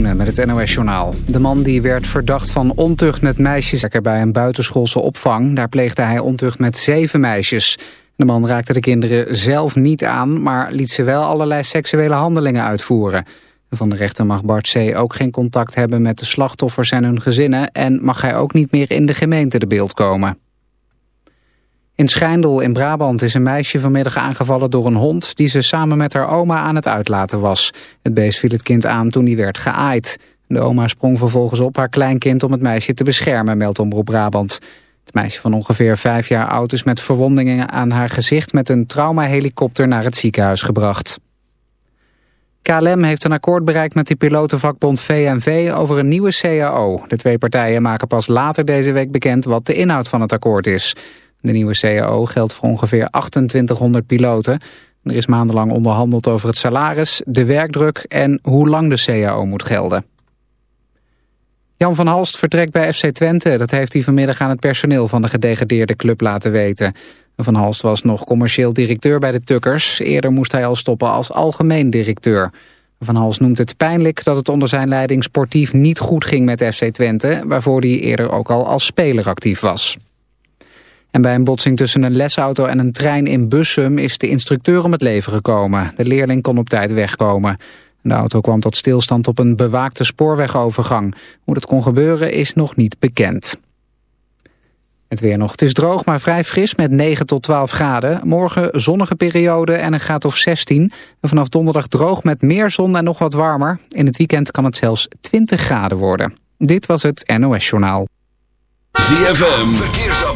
Met het NOS-journaal. De man die werd verdacht van ontucht met meisjes... bij een buitenschoolse opvang. Daar pleegde hij ontucht met zeven meisjes. De man raakte de kinderen zelf niet aan... maar liet ze wel allerlei seksuele handelingen uitvoeren. Van de rechter mag Bart C. ook geen contact hebben met de slachtoffers en hun gezinnen... en mag hij ook niet meer in de gemeente de beeld komen. In Schijndel in Brabant is een meisje vanmiddag aangevallen door een hond... die ze samen met haar oma aan het uitlaten was. Het beest viel het kind aan toen hij werd geaaid. De oma sprong vervolgens op haar kleinkind om het meisje te beschermen, meldt Omroep Brabant. Het meisje van ongeveer vijf jaar oud is met verwondingen aan haar gezicht... met een traumahelikopter naar het ziekenhuis gebracht. KLM heeft een akkoord bereikt met de pilotenvakbond VNV over een nieuwe CAO. De twee partijen maken pas later deze week bekend wat de inhoud van het akkoord is. De nieuwe CAO geldt voor ongeveer 2800 piloten. Er is maandenlang onderhandeld over het salaris, de werkdruk en hoe lang de CAO moet gelden. Jan van Halst vertrekt bij FC Twente. Dat heeft hij vanmiddag aan het personeel van de gedegradeerde club laten weten. Van Halst was nog commercieel directeur bij de Tukkers. Eerder moest hij al stoppen als algemeen directeur. Van Hals noemt het pijnlijk dat het onder zijn leiding sportief niet goed ging met FC Twente... waarvoor hij eerder ook al als speler actief was. En bij een botsing tussen een lesauto en een trein in Bussum is de instructeur om het leven gekomen. De leerling kon op tijd wegkomen. De auto kwam tot stilstand op een bewaakte spoorwegovergang. Hoe dat kon gebeuren is nog niet bekend. Het weer nog. Het is droog, maar vrij fris met 9 tot 12 graden. Morgen zonnige periode en een graad of 16. En vanaf donderdag droog met meer zon en nog wat warmer. In het weekend kan het zelfs 20 graden worden. Dit was het NOS Journaal. ZFM,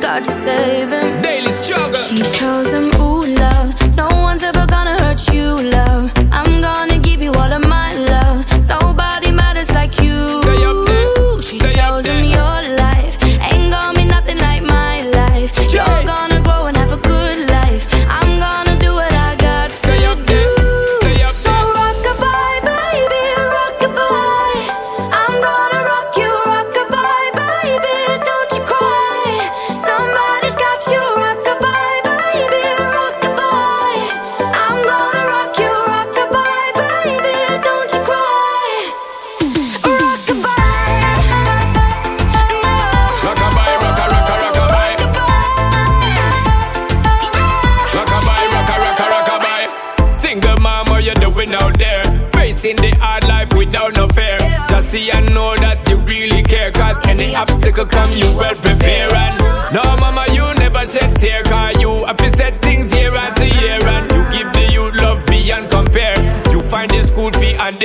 got to save him. Daily struggle. She tells him, Ooh, love, no one's ever gonna hurt you, love.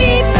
Gotta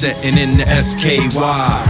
setting in the SKY.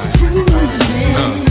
Uh.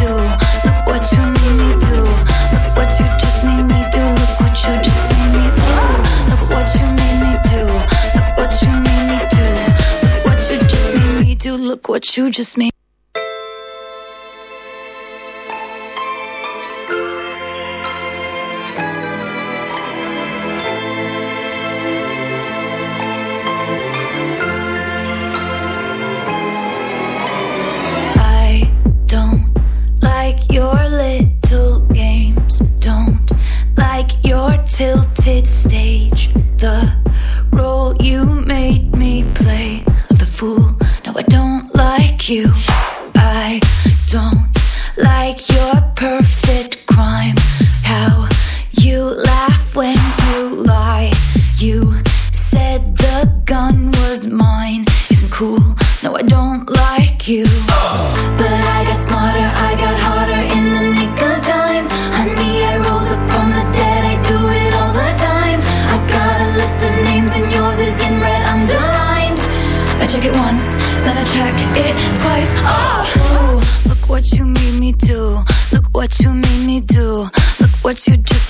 What you just made. I don't like your little games. Don't like your tilted stage. The role you made me play you. I don't like your perfect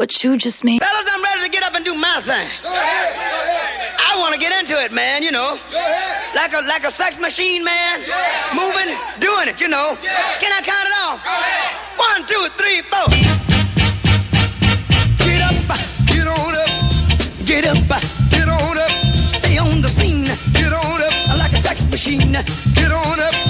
What you just made. Fellas, I'm ready to get up and do my thing. Go ahead. I want to get into it, man, you know. Like a like a sex machine, man. Yeah. Moving, doing it, you know. Yeah. Can I count it off? One, two, three, four. Get up, get on up. Get up, get on up. Stay on the scene. Get on up. Like a sex machine. Get on up.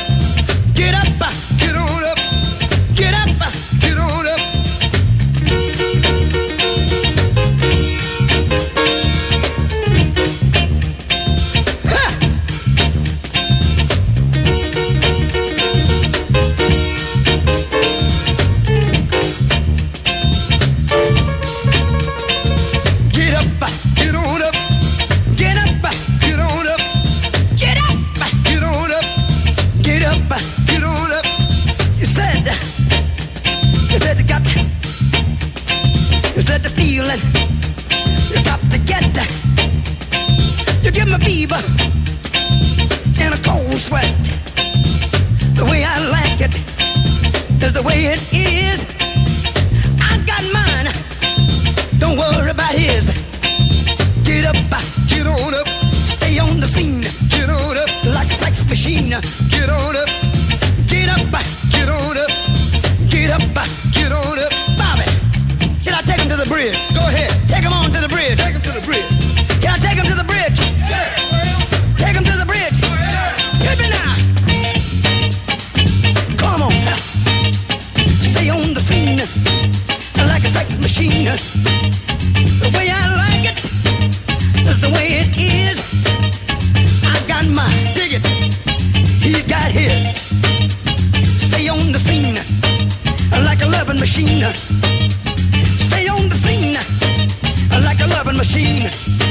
machine. Stay on the scene like a loving machine.